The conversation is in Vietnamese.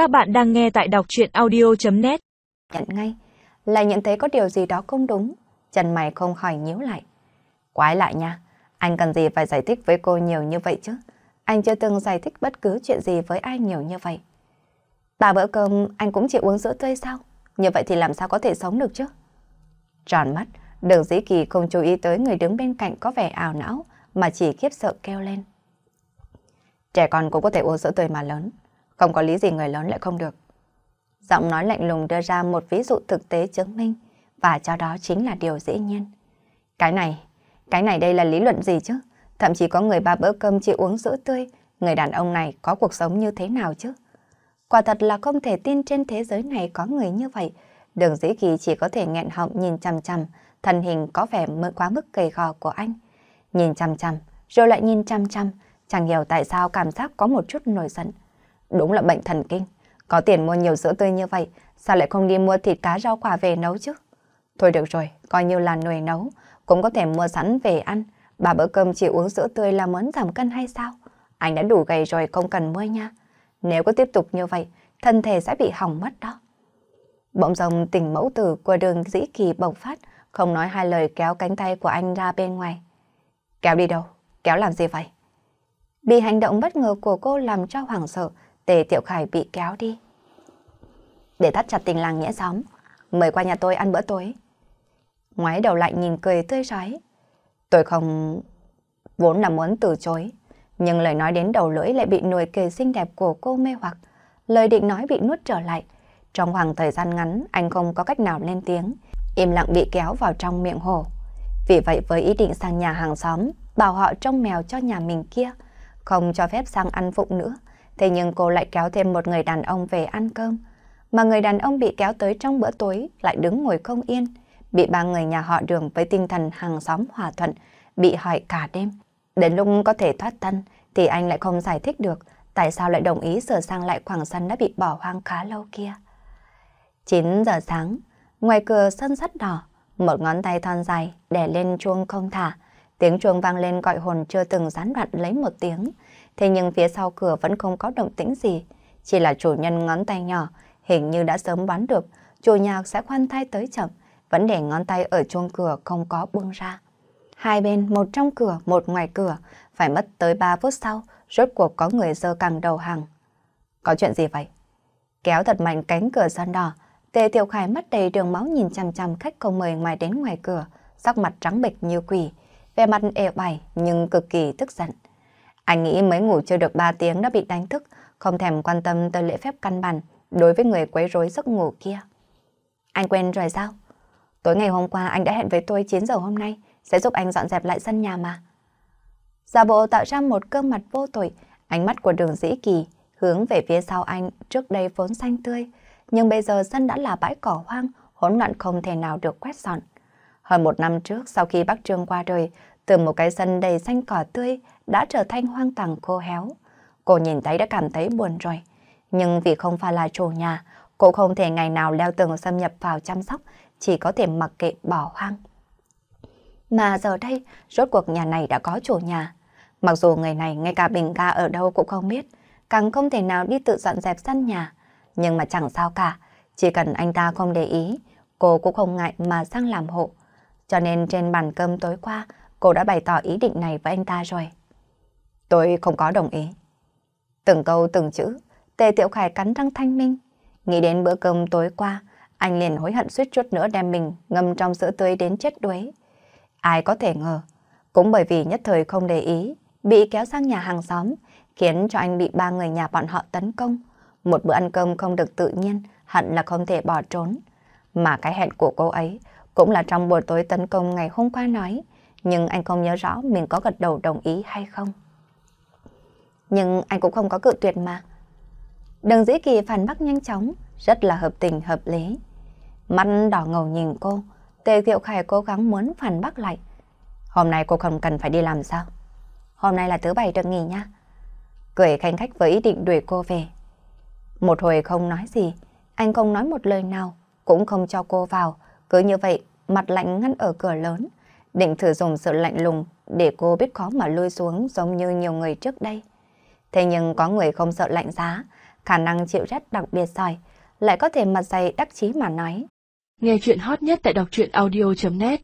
Các bạn đang nghe tại đọc chuyện audio.net Nhận ngay, lại nhận thấy có điều gì đó không đúng. Chân mày không khỏi nhíu lại. Quái lại nha, anh cần gì phải giải thích với cô nhiều như vậy chứ? Anh chưa từng giải thích bất cứ chuyện gì với ai nhiều như vậy. Ba bữa cơm anh cũng chỉ uống sữa tươi sao? Như vậy thì làm sao có thể sống được chứ? Tròn mắt, đường dĩ kỳ không chú ý tới người đứng bên cạnh có vẻ ảo não mà chỉ khiếp sợ kêu lên. Trẻ con cũng có thể uống sữa tươi mà lớn. Không có lý gì người lớn lại không được. Giọng nói lạnh lùng đưa ra một ví dụ thực tế chứng minh và cho đó chính là điều dĩ nhiên. Cái này, cái này đây là lý luận gì chứ? Thậm chí có người ba bữa cơm chỉ uống sữa tươi, người đàn ông này có cuộc sống như thế nào chứ? Quả thật là không thể tin trên thế giới này có người như vậy. Đường dĩ kỳ chỉ có thể nghẹn họng nhìn chằm chằm, thân hình có vẻ mới quá mức gầy gò của anh. Nhìn chằm chằm, rồi lại nhìn chằm chằm, chẳng hiểu tại sao cảm giác có một chút nổi giận. Đúng là bệnh thần kinh. Có tiền mua nhiều sữa tươi như vậy, sao lại không đi mua thịt cá rau quả về nấu chứ? Thôi được rồi, coi như là nồi nấu, cũng có thể mua sẵn về ăn. Bà bữa cơm chỉ uống sữa tươi là muốn giảm cân hay sao? Anh đã đủ gầy rồi không cần mua nha. Nếu có tiếp tục như vậy, thân thể sẽ bị hỏng mất đó. Bỗng dòng tình mẫu tử của đường dĩ kỳ bộc phát, không nói hai lời kéo cánh tay của anh ra bên ngoài. Kéo đi đâu? Kéo làm gì vậy? Bị hành động bất ngờ của cô làm cho hoảng sợ, Tề Tiểu Khải bị kéo đi. Để thắt chặt tình làng nghĩa xóm, mời qua nhà tôi ăn bữa tối. Ngoái đầu lại nhìn cười tươi rói. Tôi không... Vốn là muốn từ chối, nhưng lời nói đến đầu lưỡi lại bị nồi kề xinh đẹp của cô mê hoặc. Lời định nói bị nuốt trở lại. Trong khoảng thời gian ngắn, anh không có cách nào lên tiếng, im lặng bị kéo vào trong miệng hồ. Vì vậy với ý định sang nhà hàng xóm, bảo họ trông mèo cho nhà mình kia, không cho phép sang ăn phụng nữa, Thế nhưng cô lại kéo thêm một người đàn ông về ăn cơm. Mà người đàn ông bị kéo tới trong bữa tối lại đứng ngồi không yên. Bị ba người nhà họ đường với tinh thần hàng xóm hòa thuận, bị hỏi cả đêm. Đến lúc có thể thoát thân thì anh lại không giải thích được tại sao lại đồng ý sửa sang lại khoảng sân đã bị bỏ hoang khá lâu kia. 9 giờ sáng, ngoài cửa sân sắt đỏ, một ngón tay thon dài đè lên chuông không thả. Tiếng chuông vang lên gọi hồn chưa từng gián đoạn lấy một tiếng. Thế nhưng phía sau cửa vẫn không có động tĩnh gì. Chỉ là chủ nhân ngón tay nhỏ, hình như đã sớm đoán được chủ nhà sẽ khoan thai tới chậm, vẫn để ngón tay ở chuông cửa không có buông ra. Hai bên, một trong cửa, một ngoài cửa, phải mất tới 3 phút sau, rốt cuộc có người dơ càng đầu hàng. Có chuyện gì vậy? Kéo thật mạnh cánh cửa son đỏ, Tề Tiểu Khải mắt đầy đường máu nhìn chằm chằm khách không mời ngoài đến ngoài cửa, sắc mặt trắng bệch như quỷ, vẻ mặt ệ bày nhưng cực kỳ tức giận. Anh nghĩ mới ngủ chưa được 3 tiếng đã bị đánh thức, không thèm quan tâm tới lễ phép căn bản đối với người quấy rối giấc ngủ kia. Anh quên rồi sao? Tối ngày hôm qua anh đã hẹn với tôi 9 giờ hôm nay sẽ giúp anh dọn dẹp lại sân nhà mà. Giả bộ tạo ra một gương mặt vô tội, ánh mắt của đường dĩ kỳ hướng về phía sau anh trước đây vốn xanh tươi, nhưng bây giờ sân đã là bãi cỏ hoang, hỗn loạn không thể nào được quét dọn. Hơn một năm trước sau khi bác Trương qua đời, từ một cái sân đầy xanh cỏ tươi đã trở thành hoang tàn khô héo. Cô nhìn thấy đã cảm thấy buồn rồi. Nhưng vì không phải là chủ nhà, cô không thể ngày nào leo tường xâm nhập vào chăm sóc, chỉ có thể mặc kệ bỏ hoang. Mà giờ đây, rốt cuộc nhà này đã có chủ nhà. Mặc dù người này ngay cả bình ga ở đâu cũng không biết, càng không thể nào đi tự dọn dẹp sân nhà. Nhưng mà chẳng sao cả, chỉ cần anh ta không để ý, cô cũng không ngại mà sang làm hộ. Cho nên trên bàn cơm tối qua, cô đã bày tỏ ý định này với anh ta rồi. Tôi không có đồng ý. Từng câu từng chữ, Tề Tiểu Khải cắn răng thanh minh. Nghĩ đến bữa cơm tối qua, anh liền hối hận suýt chút nữa đem mình ngâm trong sữa tươi đến chết đuối. Ai có thể ngờ, cũng bởi vì nhất thời không để ý, bị kéo sang nhà hàng xóm, khiến cho anh bị ba người nhà bọn họ tấn công. Một bữa ăn cơm không được tự nhiên, hận là không thể bỏ trốn. Mà cái hẹn của cô ấy cũng là trong buổi tối tấn công ngày hôm qua nói, nhưng anh không nhớ rõ mình có gật đầu đồng ý hay không. Nhưng anh cũng không có cự tuyệt mà. Đường dĩ kỳ phản bác nhanh chóng, rất là hợp tình hợp lý. Mắt đỏ ngầu nhìn cô, Tề Thiệu Khải cố gắng muốn phản bác lại. Hôm nay cô không cần phải đi làm sao? Hôm nay là thứ bảy được nghỉ nha. Cười khanh khách với ý định đuổi cô về. Một hồi không nói gì, anh không nói một lời nào, cũng không cho cô vào. Cứ như vậy, mặt lạnh ngăn ở cửa lớn, định thử dùng sự lạnh lùng để cô biết khó mà lôi xuống giống như nhiều người trước đây. Thế nhưng có người không sợ lạnh giá, khả năng chịu rét đặc biệt giỏi, lại có thể mặt dày đắc chí mà nói. Nghe chuyện hot nhất tại đọc truyện audio.net